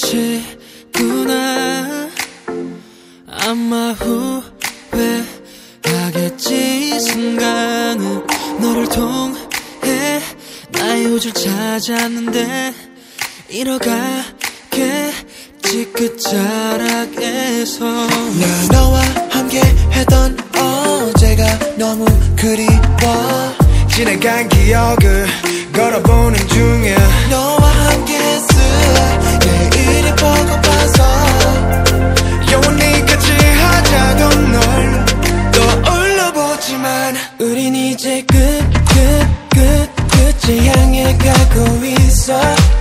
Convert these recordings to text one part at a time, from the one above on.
끝이구나. 아마 후회하겠지 이 순간은. 너를 통해 나의 우주를 찾았는데 잃어가겠지 끝자락에서. 나 너와 함께 했던 어제가 너무 그리워. 지나간 기억을 걸어보는 중 가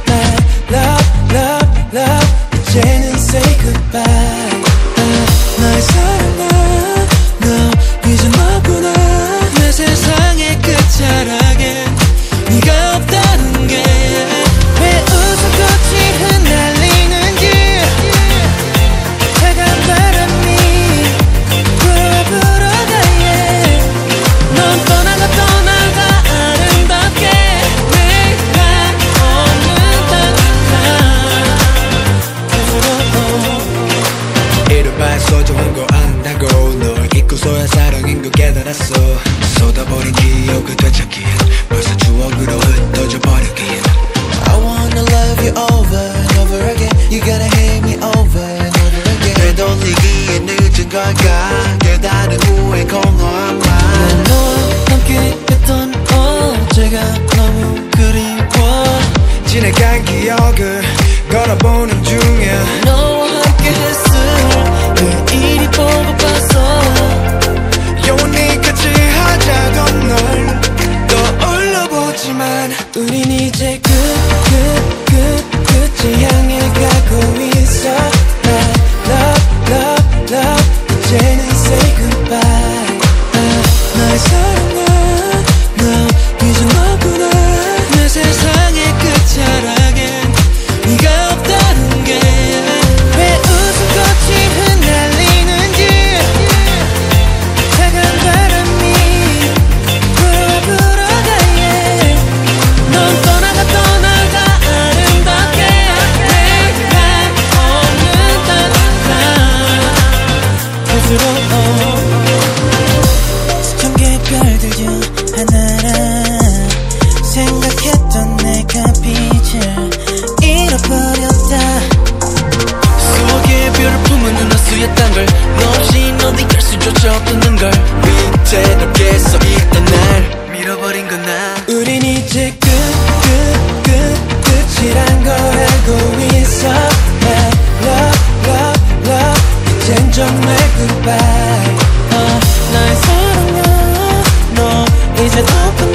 널 잊고서야 사랑인 거 깨달았어. 쏟아버린 기억을 되찾기엔 벌써 추억으로 흩어져 버렸기엔. I wanna love you over and over again. You gotta hate me over and over again. 되돌리기에 늦은 걸까? 깨달은 후에 공허한 맘 너와 함께 했던 어제가 너무 그리워. 지나간 기억을 걸어보는 중에 너 수였단 걸너 없이 넌 이길 수조차 없던 걸 넓게 써있던 날 밀어버린 건나. 우린 이제 끝 끝 끝 끝이란 걸 알고 있어 My love love love. 이젠 정말 goodbye. 어, 나의 사랑아 너 이제 너뿐나